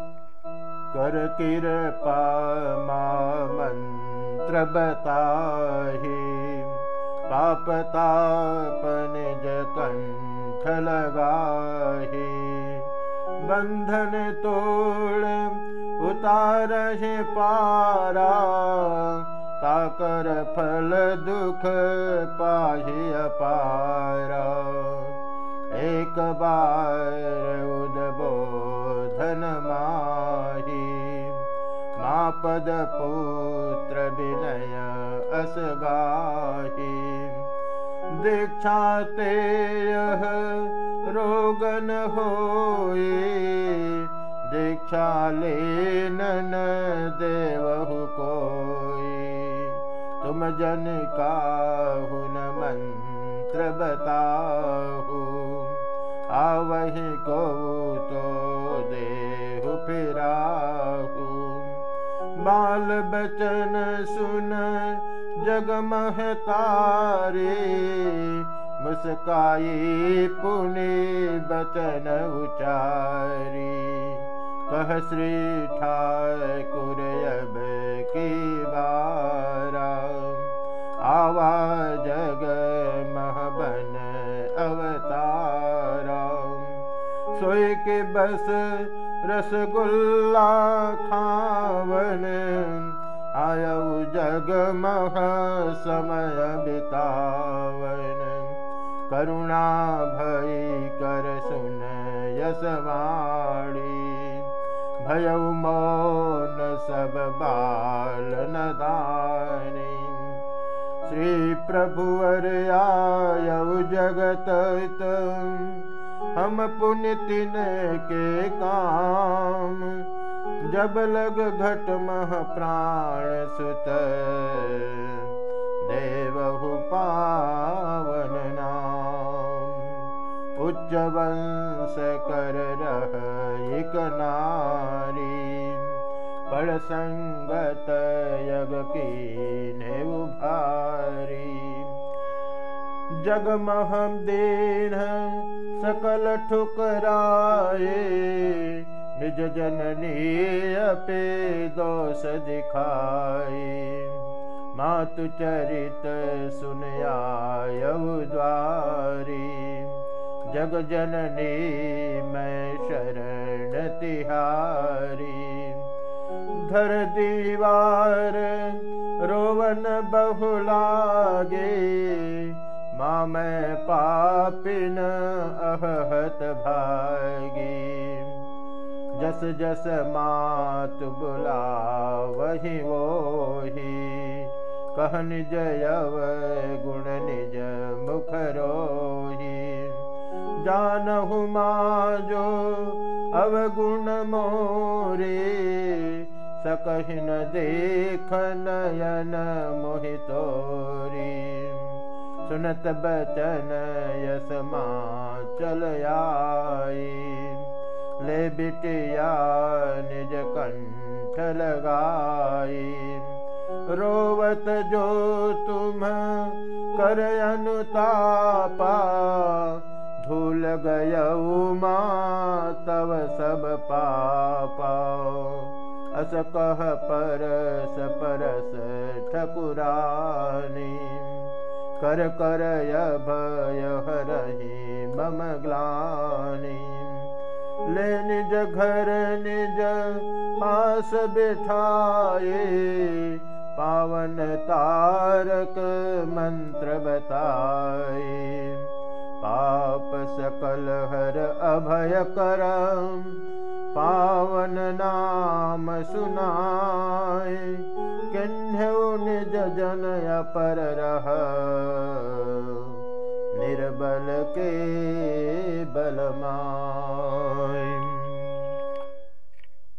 कर मन्त्र बताहि पापताप निज कण्ठ लगाहि बन्धन तोड़ उतारहि पारा ताकर फल दुख पाहि अपारा। एक बार मापद पुत्र विनय असगाही दीक्षा ते रोगन होए दीक्षा लेन देवहु कोई तुम जन का हुन मंत्र बताहु। आवहि को तो देहु फिराहु बाल बचन सुन बचन उचारी। कह श्री ठाकुर अब की बारा। आवा जग महबन अवतारा। सोई के बस रसगुल्ला खावन आयु जग मह समय बितावन करुणा भई कर सुन यशवाणी। भय मौन सब बाल नदानी। श्री प्रभुवर आयु जगत हम पुण्य तिन के काम जब लग घट मह प्राण सुत देवहु पावन नाम उच्च वंश कर एक नारी पड़ संगत यग की ने उभारी जगमहम दीन सकल ठुकराए निज जननी अपे दोष दिखाए मातु चरित सुनयाय द्वारी जग जननी मैं शरण तिहारी। धर दीवार रोवन बहुलागे। माँ मैं पापिन अहत भागी जस जस मात बुला वही वो ही कह निज यव गुण निज मुख रोही। जानहु माँ जो अवगुण मोरे सकहि न देख नयन मोहितोरी सुनत बचन यशमा चल आई ले बिटिया निज कंठ लगाई। रोवत जो तुम कर अनुतापा धूल गय माँ तव सब पापा। अस कह परस परस ठकुरानी। कर कर भय हरहि मम ग्लानि ले निज घर निज पास बिठाए। पावन तारक मंत्र बताए। पाप सकल हर अभय करम पावन नाम सुनाए। निज जन अपर रह निर्बल के बलमा